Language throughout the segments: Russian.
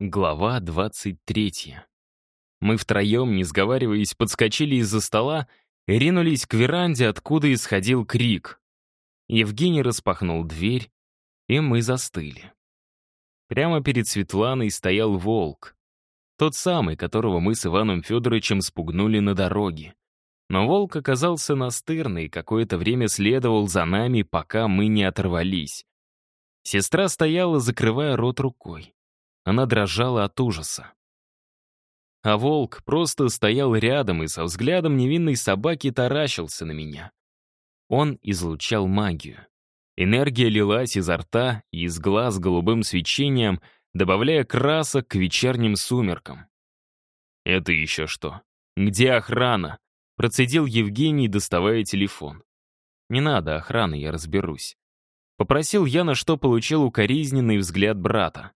Глава 23. Мы втроем, не сговариваясь, подскочили из-за стола и ринулись к веранде, откуда исходил крик. Евгений распахнул дверь, и мы застыли. Прямо перед Светланой стоял волк. Тот самый, которого мы с Иваном Федоровичем спугнули на дороге. Но волк оказался настырный и какое-то время следовал за нами, пока мы не оторвались. Сестра стояла, закрывая рот рукой. Она дрожала от ужаса. А волк просто стоял рядом и со взглядом невинной собаки таращился на меня. Он излучал магию. Энергия лилась изо рта и из глаз голубым свечением, добавляя красок к вечерним сумеркам. «Это еще что? Где охрана?» Процедил Евгений, доставая телефон. «Не надо охраны, я разберусь». Попросил я, на что получил укоризненный взгляд брата.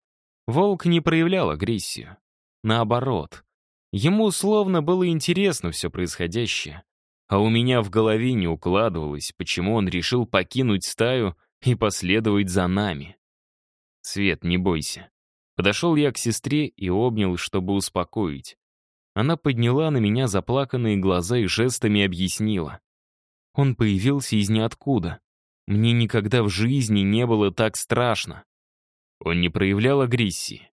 Волк не проявлял агрессию. Наоборот. Ему словно было интересно все происходящее. А у меня в голове не укладывалось, почему он решил покинуть стаю и последовать за нами. «Свет, не бойся». Подошел я к сестре и обнял, чтобы успокоить. Она подняла на меня заплаканные глаза и жестами объяснила. Он появился из ниоткуда. Мне никогда в жизни не было так страшно. Он не проявлял агрессии.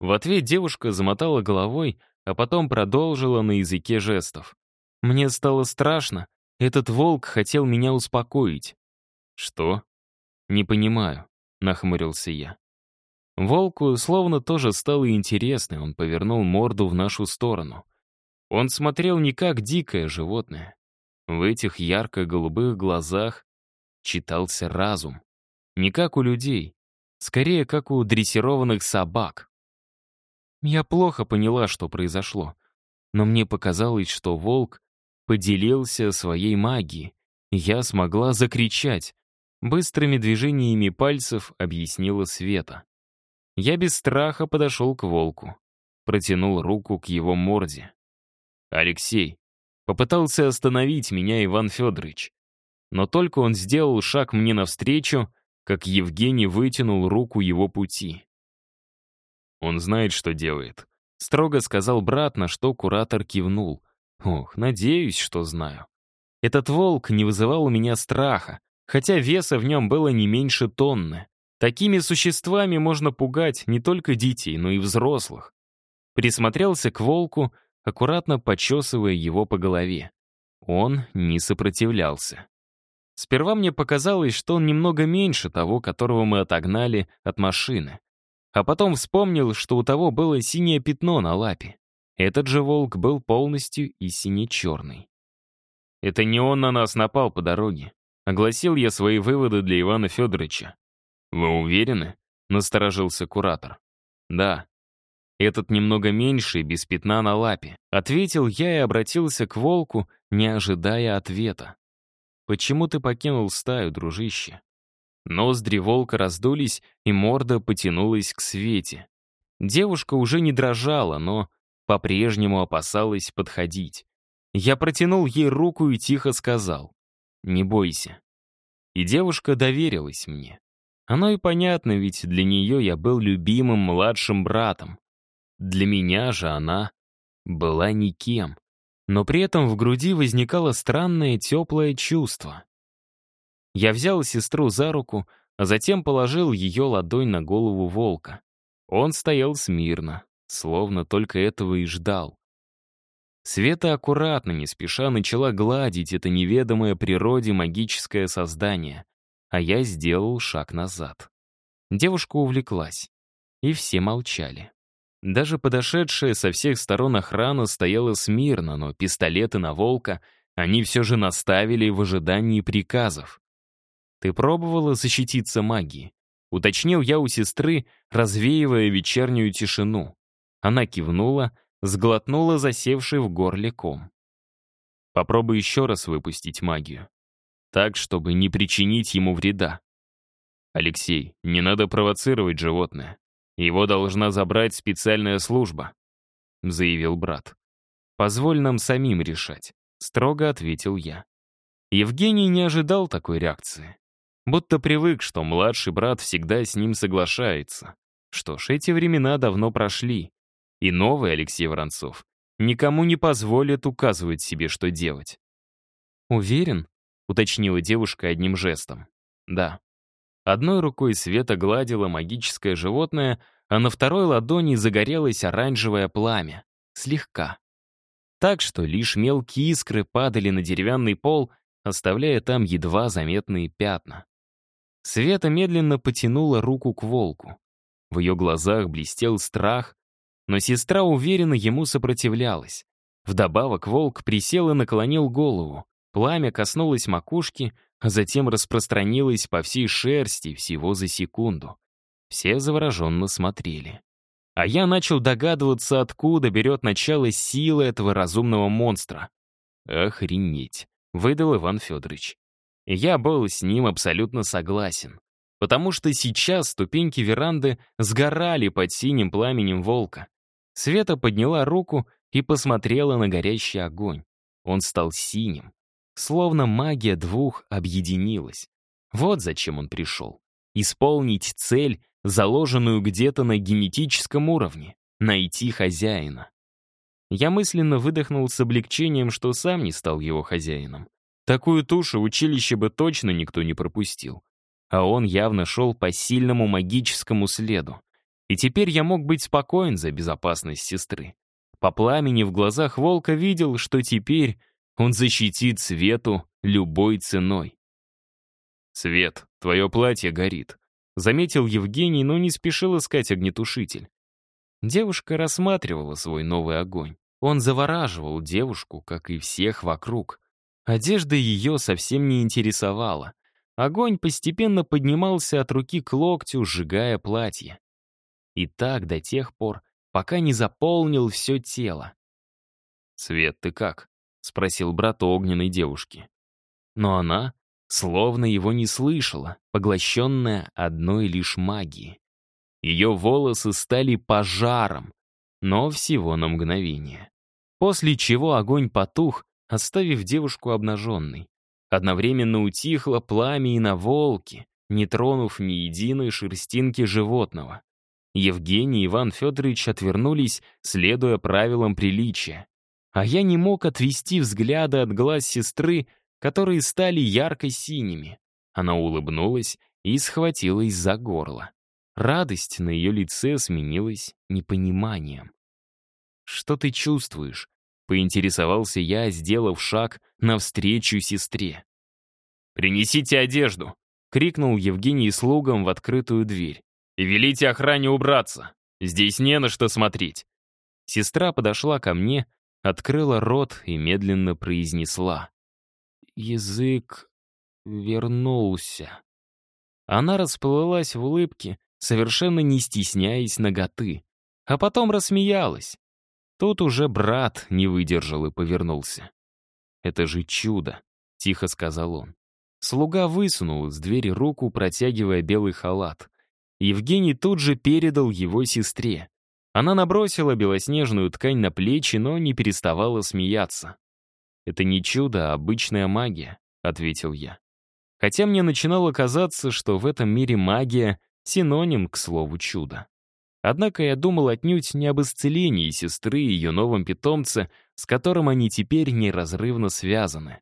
В ответ девушка замотала головой, а потом продолжила на языке жестов. Мне стало страшно. Этот волк хотел меня успокоить. Что? Не понимаю, нахмурился я. Волку словно тоже стало интересно, он повернул морду в нашу сторону. Он смотрел не как дикое животное. В этих ярко-голубых глазах читался разум. Не как у людей, Скорее, как у дрессированных собак. Я плохо поняла, что произошло. Но мне показалось, что волк поделился своей магией. Я смогла закричать. Быстрыми движениями пальцев объяснила Света. Я без страха подошел к волку. Протянул руку к его морде. «Алексей!» Попытался остановить меня Иван Федорович. Но только он сделал шаг мне навстречу, как Евгений вытянул руку его пути. «Он знает, что делает», — строго сказал брат, на что куратор кивнул. «Ох, надеюсь, что знаю». Этот волк не вызывал у меня страха, хотя веса в нем было не меньше тонны. Такими существами можно пугать не только детей, но и взрослых. Присмотрелся к волку, аккуратно почесывая его по голове. Он не сопротивлялся. Сперва мне показалось, что он немного меньше того, которого мы отогнали от машины. А потом вспомнил, что у того было синее пятно на лапе. Этот же волк был полностью и сине-черный. «Это не он на нас напал по дороге», — огласил я свои выводы для Ивана Федоровича. «Вы уверены?» — насторожился куратор. «Да. Этот немного меньше и без пятна на лапе», — ответил я и обратился к волку, не ожидая ответа. Почему ты покинул стаю, дружище?» Ноздри волка раздулись, и морда потянулась к свете. Девушка уже не дрожала, но по-прежнему опасалась подходить. Я протянул ей руку и тихо сказал «Не бойся». И девушка доверилась мне. Оно и понятно, ведь для нее я был любимым младшим братом. Для меня же она была никем но при этом в груди возникало странное теплое чувство. Я взял сестру за руку, а затем положил ее ладонь на голову волка. Он стоял смирно, словно только этого и ждал. Света аккуратно, не спеша, начала гладить это неведомое природе магическое создание, а я сделал шаг назад. Девушка увлеклась, и все молчали. Даже подошедшая со всех сторон охрана стояла смирно, но пистолеты на волка они все же наставили в ожидании приказов. «Ты пробовала защититься магией?» — уточнил я у сестры, развеивая вечернюю тишину. Она кивнула, сглотнула засевший в горле ком. «Попробуй еще раз выпустить магию. Так, чтобы не причинить ему вреда. Алексей, не надо провоцировать животное. Его должна забрать специальная служба», — заявил брат. «Позволь нам самим решать», — строго ответил я. Евгений не ожидал такой реакции. Будто привык, что младший брат всегда с ним соглашается, Что ж, эти времена давно прошли. И новый Алексей Воронцов никому не позволит указывать себе, что делать. «Уверен?» — уточнила девушка одним жестом. «Да». Одной рукой Света гладила магическое животное, а на второй ладони загорелось оранжевое пламя. Слегка. Так что лишь мелкие искры падали на деревянный пол, оставляя там едва заметные пятна. Света медленно потянула руку к волку. В ее глазах блестел страх, но сестра уверенно ему сопротивлялась. Вдобавок волк присел и наклонил голову. Пламя коснулось макушки, а затем распространилось по всей шерсти всего за секунду. Все завороженно смотрели. А я начал догадываться, откуда берет начало сила этого разумного монстра. «Охренеть», — выдал Иван Федорович. Я был с ним абсолютно согласен. Потому что сейчас ступеньки веранды сгорали под синим пламенем волка. Света подняла руку и посмотрела на горящий огонь. Он стал синим. Словно магия двух объединилась. Вот зачем он пришел. Исполнить цель, заложенную где-то на генетическом уровне. Найти хозяина. Я мысленно выдохнул с облегчением, что сам не стал его хозяином. Такую тушу училище бы точно никто не пропустил. А он явно шел по сильному магическому следу. И теперь я мог быть спокоен за безопасность сестры. По пламени в глазах волка видел, что теперь он защитит Свету любой ценой. «Свет, твое платье горит», — заметил Евгений, но не спешил искать огнетушитель. Девушка рассматривала свой новый огонь. Он завораживал девушку, как и всех вокруг. Одежда ее совсем не интересовала. Огонь постепенно поднимался от руки к локтю, сжигая платье. И так до тех пор, пока не заполнил все тело. «Свет, ты как?» — спросил брат у огненной девушки. Но она словно его не слышала, поглощенная одной лишь магией. Ее волосы стали пожаром, но всего на мгновение. После чего огонь потух, оставив девушку обнаженной. Одновременно утихло пламя и на волке, не тронув ни единой шерстинки животного. Евгений и Иван Федорович отвернулись, следуя правилам приличия. А я не мог отвести взгляда от глаз сестры, которые стали ярко-синими. Она улыбнулась и схватилась за горло. Радость на ее лице сменилась непониманием. «Что ты чувствуешь?» — поинтересовался я, сделав шаг навстречу сестре. «Принесите одежду!» — крикнул Евгений слугам в открытую дверь. И велите охране убраться. Здесь не на что смотреть». Сестра подошла ко мне, открыла рот и медленно произнесла. «Язык вернулся». Она расплылась в улыбке, совершенно не стесняясь ноготы, а потом рассмеялась. Тут уже брат не выдержал и повернулся. «Это же чудо», — тихо сказал он. Слуга высунул из двери руку, протягивая белый халат. Евгений тут же передал его сестре. Она набросила белоснежную ткань на плечи, но не переставала смеяться. «Это не чудо, а обычная магия», — ответил я. Хотя мне начинало казаться, что в этом мире магия — синоним к слову «чудо». Однако я думал отнюдь не об исцелении сестры и ее новом питомце, с которым они теперь неразрывно связаны.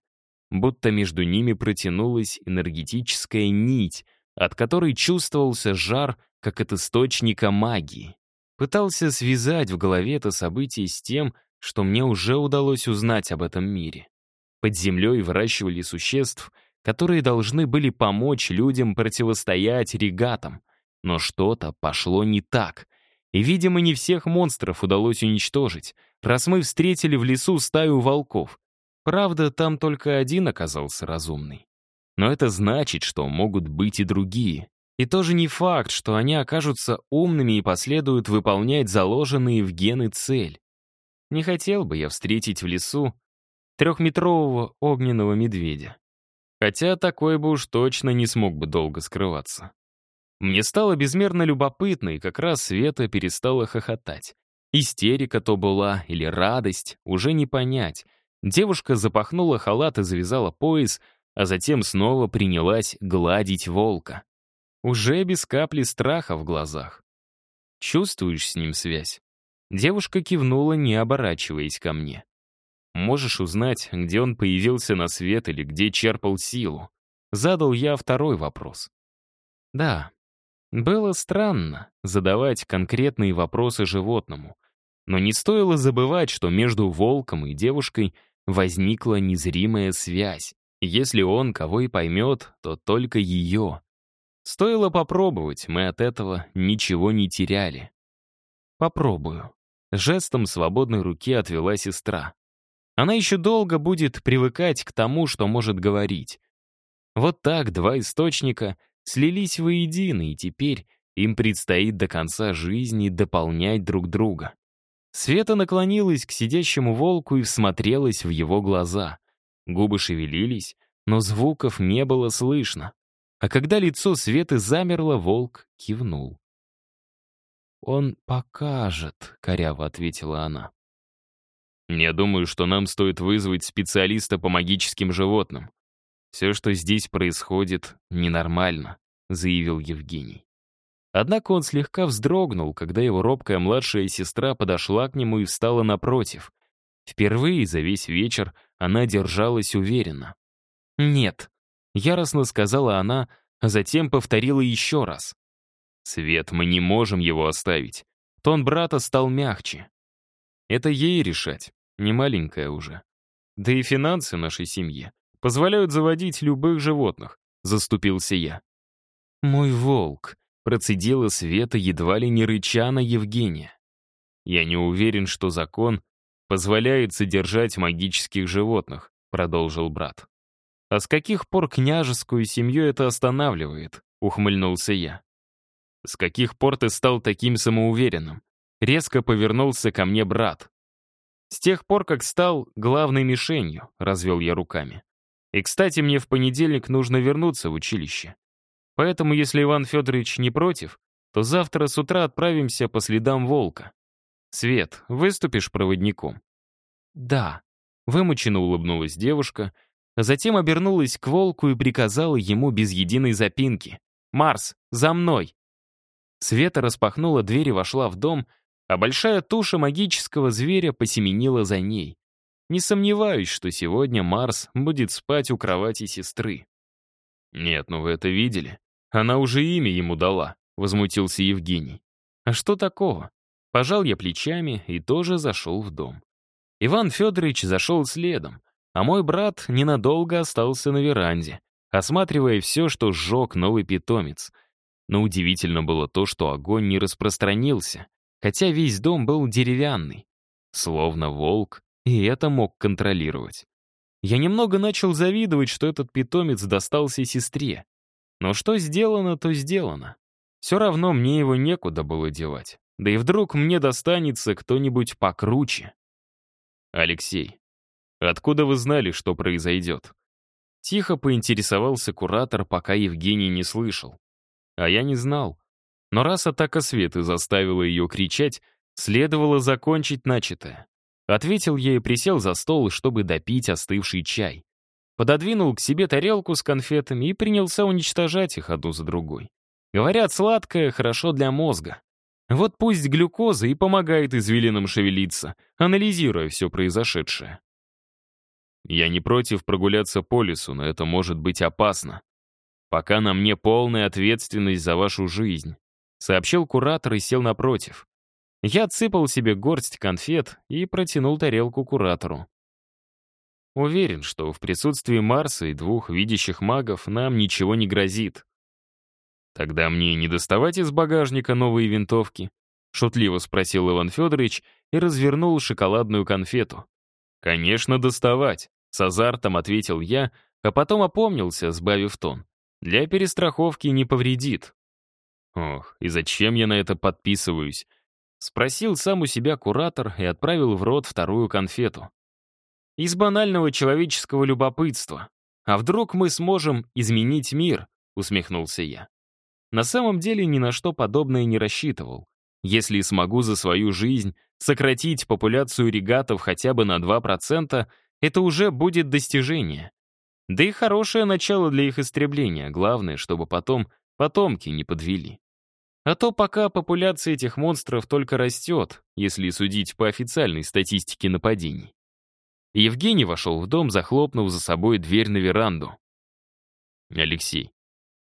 Будто между ними протянулась энергетическая нить, от которой чувствовался жар, как от источника магии. Пытался связать в голове это событие с тем, что мне уже удалось узнать об этом мире. Под землей выращивали существ, которые должны были помочь людям противостоять регатам. Но что-то пошло не так. И, видимо, не всех монстров удалось уничтожить, раз мы встретили в лесу стаю волков. Правда, там только один оказался разумный. Но это значит, что могут быть и другие. И тоже не факт, что они окажутся умными и последуют выполнять заложенные в гены цель. Не хотел бы я встретить в лесу трехметрового огненного медведя. Хотя такой бы уж точно не смог бы долго скрываться. Мне стало безмерно любопытно, и как раз Света перестала хохотать. Истерика то была или радость, уже не понять. Девушка запахнула халат и завязала пояс, а затем снова принялась гладить волка. Уже без капли страха в глазах. Чувствуешь с ним связь?» Девушка кивнула, не оборачиваясь ко мне. «Можешь узнать, где он появился на свет или где черпал силу?» Задал я второй вопрос. «Да, было странно задавать конкретные вопросы животному, но не стоило забывать, что между волком и девушкой возникла незримая связь. Если он кого и поймет, то только ее. Стоило попробовать, мы от этого ничего не теряли. Попробую. Жестом свободной руки отвела сестра. Она еще долго будет привыкать к тому, что может говорить. Вот так два источника слились воедино, и теперь им предстоит до конца жизни дополнять друг друга. Света наклонилась к сидящему волку и всмотрелась в его глаза. Губы шевелились, но звуков не было слышно. А когда лицо Светы замерло, волк кивнул. «Он покажет», — коряво ответила она. «Я думаю, что нам стоит вызвать специалиста по магическим животным. Все, что здесь происходит, ненормально», — заявил Евгений. Однако он слегка вздрогнул, когда его робкая младшая сестра подошла к нему и встала напротив. Впервые за весь вечер она держалась уверенно. «Нет», — яростно сказала она, а затем повторила еще раз. «Свет, мы не можем его оставить». Тон брата стал мягче. Это ей решать, не маленькая уже. Да и финансы нашей семьи позволяют заводить любых животных, заступился я. «Мой волк», Процедила Света едва ли не рыча на Евгения. «Я не уверен, что закон позволяет содержать магических животных», продолжил брат. «А с каких пор княжескую семью это останавливает?» ухмыльнулся я. «С каких пор ты стал таким самоуверенным?» Резко повернулся ко мне брат. «С тех пор, как стал главной мишенью», — развел я руками. «И, кстати, мне в понедельник нужно вернуться в училище. Поэтому, если Иван Федорович не против, то завтра с утра отправимся по следам волка. Свет, выступишь проводником?» «Да», — вымученно улыбнулась девушка, затем обернулась к волку и приказала ему без единой запинки. «Марс, за мной!» Света распахнула дверь и вошла в дом, а большая туша магического зверя посеменила за ней. Не сомневаюсь, что сегодня Марс будет спать у кровати сестры. «Нет, ну вы это видели?» Она уже имя ему дала, возмутился Евгений. А что такого? Пожал я плечами и тоже зашел в дом. Иван Федорович зашел следом, а мой брат ненадолго остался на веранде, осматривая все, что сжег новый питомец. Но удивительно было то, что огонь не распространился, хотя весь дом был деревянный, словно волк, и это мог контролировать. Я немного начал завидовать, что этот питомец достался сестре. Но что сделано, то сделано. Все равно мне его некуда было девать. Да и вдруг мне достанется кто-нибудь покруче. Алексей, откуда вы знали, что произойдет? Тихо поинтересовался куратор, пока Евгений не слышал. А я не знал. Но раз атака Светы заставила ее кричать, следовало закончить начатое. Ответил ей и присел за стол, чтобы допить остывший чай пододвинул к себе тарелку с конфетами и принялся уничтожать их одну за другой. Говорят, сладкое хорошо для мозга. Вот пусть глюкоза и помогает извилинам шевелиться, анализируя все произошедшее. Я не против прогуляться по лесу, но это может быть опасно. Пока на мне полная ответственность за вашу жизнь, сообщил куратор и сел напротив. Я отсыпал себе горсть конфет и протянул тарелку куратору. Уверен, что в присутствии Марса и двух видящих магов нам ничего не грозит. Тогда мне не доставать из багажника новые винтовки? Шутливо спросил Иван Федорович и развернул шоколадную конфету. Конечно, доставать, с азартом ответил я, а потом опомнился, сбавив тон. Для перестраховки не повредит. Ох, и зачем я на это подписываюсь? Спросил сам у себя куратор и отправил в рот вторую конфету. Из банального человеческого любопытства. А вдруг мы сможем изменить мир? Усмехнулся я. На самом деле ни на что подобное не рассчитывал. Если смогу за свою жизнь сократить популяцию регатов хотя бы на 2%, это уже будет достижение. Да и хорошее начало для их истребления, главное, чтобы потом потомки не подвели. А то пока популяция этих монстров только растет, если судить по официальной статистике нападений. Евгений вошел в дом, захлопнув за собой дверь на веранду. «Алексей,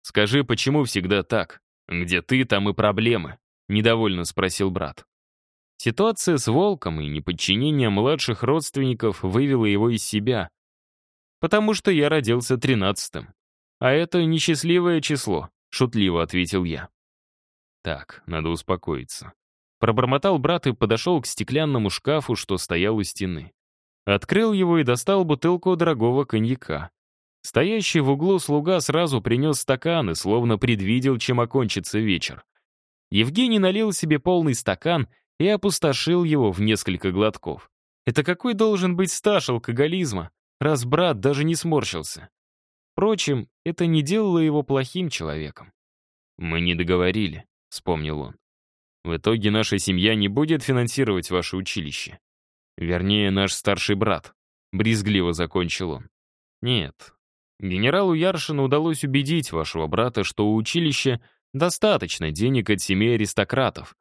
скажи, почему всегда так? Где ты, там и проблемы?» — недовольно спросил брат. Ситуация с волком и неподчинение младших родственников вывела его из себя. «Потому что я родился тринадцатым. А это несчастливое число», — шутливо ответил я. «Так, надо успокоиться». Пробормотал брат и подошел к стеклянному шкафу, что стоял у стены. Открыл его и достал бутылку дорогого коньяка. Стоящий в углу слуга сразу принес стаканы, словно предвидел, чем окончится вечер. Евгений налил себе полный стакан и опустошил его в несколько глотков. Это какой должен быть стаж алкоголизма, раз брат даже не сморщился? Впрочем, это не делало его плохим человеком. «Мы не договорили», — вспомнил он. «В итоге наша семья не будет финансировать ваше училище. Вернее, наш старший брат», — брезгливо закончил он. «Нет, генералу Яршину удалось убедить вашего брата, что у училища достаточно денег от семей аристократов,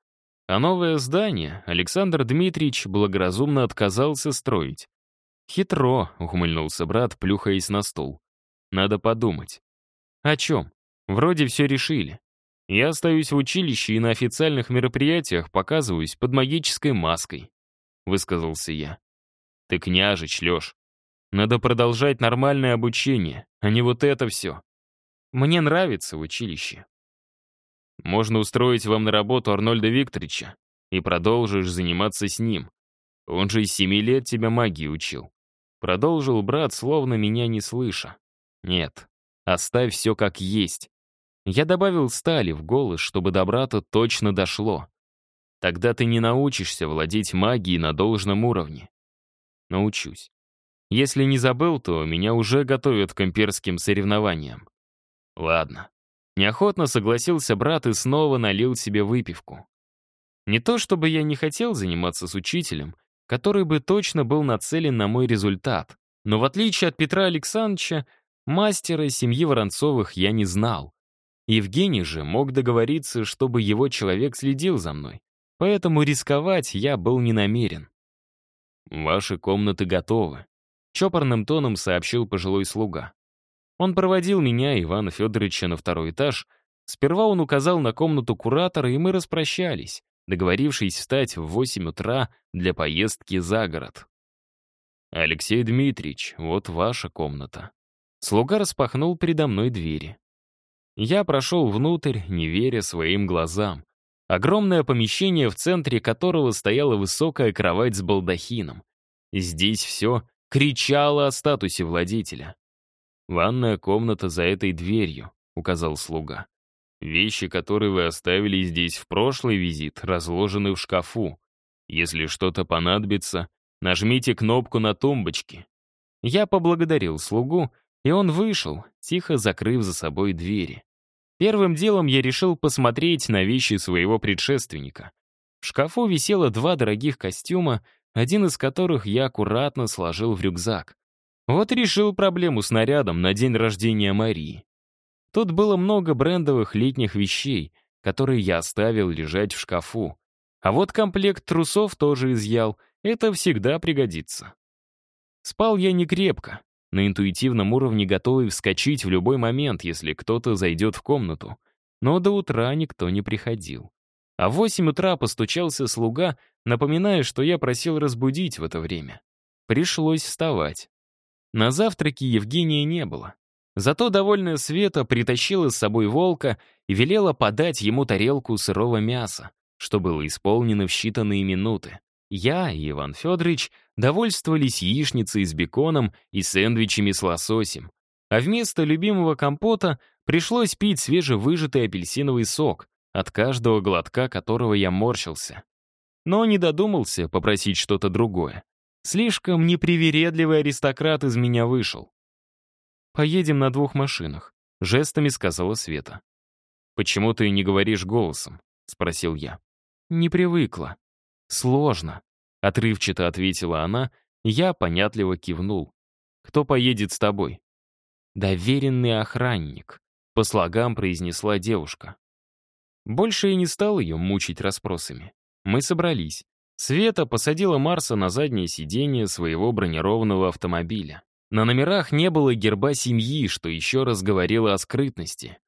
а новое здание Александр Дмитриевич благоразумно отказался строить. «Хитро», — ухмыльнулся брат, плюхаясь на стул. «Надо подумать». «О чем? Вроде все решили. Я остаюсь в училище и на официальных мероприятиях показываюсь под магической маской», — высказался я. «Ты княжич, Леш. Надо продолжать нормальное обучение, а не вот это все. Мне нравится училище. Можно устроить вам на работу Арнольда Викторовича, и продолжишь заниматься с ним. Он же из семи лет тебя магии учил. Продолжил брат, словно меня не слыша. Нет, оставь все как есть. Я добавил стали в голос, чтобы до брата точно дошло. Тогда ты не научишься владеть магией на должном уровне. Научусь. Если не забыл, то меня уже готовят к имперским соревнованиям. Ладно, Неохотно согласился брат и снова налил себе выпивку. Не то чтобы я не хотел заниматься с учителем, который бы точно был нацелен на мой результат, но в отличие от Петра Александровича, мастера семьи Воронцовых я не знал. Евгений же мог договориться, чтобы его человек следил за мной, поэтому рисковать я был не намерен. «Ваши комнаты готовы», — чопорным тоном сообщил пожилой слуга. Он проводил меня, Ивана Федоровича, на второй этаж. Сперва он указал на комнату куратора, и мы распрощались, договорившись встать в 8 утра для поездки за город. «Алексей Дмитриевич, вот ваша комната». Слуга распахнул передо мной двери. Я прошел внутрь, не веря своим глазам. Огромное помещение, в центре которого стояла высокая кровать с балдахином. Здесь все кричало о статусе владетеля. «Ванная комната за этой дверью», — указал слуга. «Вещи, которые вы оставили здесь в прошлый визит, разложены в шкафу. Если что-то понадобится, нажмите кнопку на тумбочке». Я поблагодарил слугу, и он вышел, тихо закрыв за собой двери. Первым делом я решил посмотреть на вещи своего предшественника. В шкафу висело два дорогих костюма, один из которых я аккуратно сложил в рюкзак. Вот решил проблему с нарядом на день рождения Марии. Тут было много брендовых летних вещей, которые я оставил лежать в шкафу. А вот комплект трусов тоже изъял, это всегда пригодится. Спал я не крепко, на интуитивном уровне готовый вскочить в любой момент, если кто-то зайдет в комнату. Но до утра никто не приходил. А в восемь утра постучался слуга, напоминая, что я просил разбудить в это время. Пришлось вставать. На завтраке Евгения не было. Зато довольная Света притащила с собой волка и велела подать ему тарелку сырого мяса, что было исполнено в считанные минуты. Я и Иван Федорович довольствовались яичницей с беконом и сэндвичами с лососем. А вместо любимого компота пришлось пить свежевыжатый апельсиновый сок, от каждого глотка которого я морщился. Но не додумался попросить что-то другое. Слишком непривередливый аристократ из меня вышел. «Поедем на двух машинах», — жестами сказала Света. «Почему ты не говоришь голосом?» — спросил я. «Не привыкла. Сложно», — отрывчато ответила она, я понятливо кивнул. «Кто поедет с тобой?» «Доверенный охранник», — по слогам произнесла девушка. Больше и не стал ее мучить расспросами. Мы собрались. Света посадила Марса на заднее сиденье своего бронированного автомобиля. На номерах не было герба семьи, что еще раз говорило о скрытности.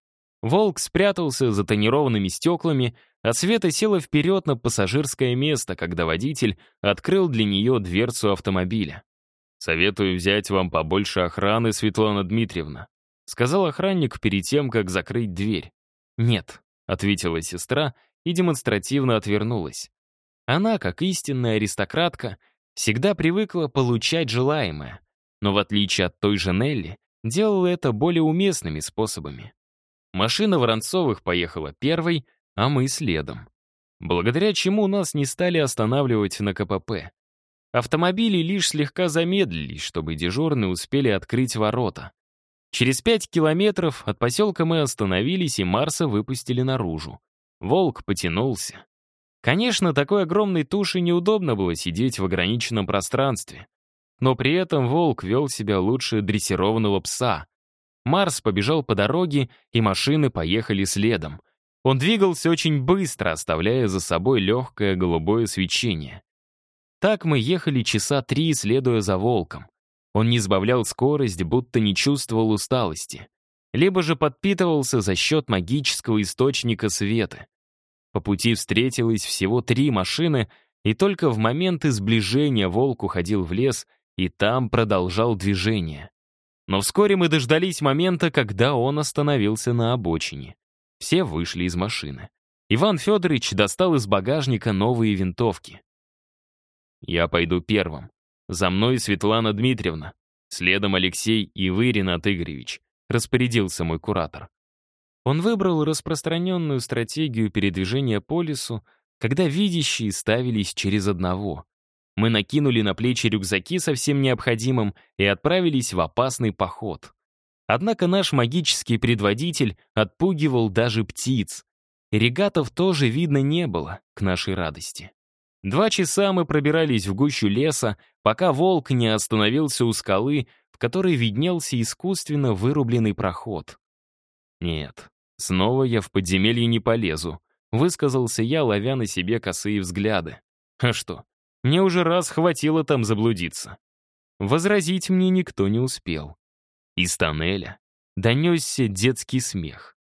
Волк спрятался за тонированными стеклами, а Света села вперед на пассажирское место, когда водитель открыл для нее дверцу автомобиля. «Советую взять вам побольше охраны, Светлана Дмитриевна», сказал охранник перед тем, как закрыть дверь. «Нет», — ответила сестра и демонстративно отвернулась. Она, как истинная аристократка, всегда привыкла получать желаемое, но в отличие от той же Нелли, делала это более уместными способами. Машина Воронцовых поехала первой, а мы следом. Благодаря чему нас не стали останавливать на КПП. Автомобили лишь слегка замедлились, чтобы дежурные успели открыть ворота. Через пять километров от поселка мы остановились и Марса выпустили наружу. Волк потянулся. Конечно, такой огромной туши неудобно было сидеть в ограниченном пространстве. Но при этом волк вел себя лучше дрессированного пса. Марс побежал по дороге, и машины поехали следом. Он двигался очень быстро, оставляя за собой легкое голубое свечение. Так мы ехали часа три, следуя за волком. Он не сбавлял скорость, будто не чувствовал усталости. Либо же подпитывался за счет магического источника света. По пути встретилось всего три машины, и только в моменты сближения волк уходил в лес и там продолжал движение. Но вскоре мы дождались момента, когда он остановился на обочине. Все вышли из машины. Иван Федорович достал из багажника новые винтовки. «Я пойду первым. За мной Светлана Дмитриевна. Следом Алексей и вы, Ренат Игоревич», — распорядился мой куратор. Он выбрал распространенную стратегию передвижения по лесу, когда видящие ставились через одного. Мы накинули на плечи рюкзаки со всем необходимым и отправились в опасный поход. Однако наш магический предводитель отпугивал даже птиц. Ирригатов тоже видно не было, к нашей радости. Два часа мы пробирались в гущу леса, пока волк не остановился у скалы, в которой виднелся искусственно вырубленный проход. «Нет, снова я в подземелье не полезу», — высказался я, ловя на себе косые взгляды. «А что, мне уже раз хватило там заблудиться. Возразить мне никто не успел. Из тоннеля донесся детский смех.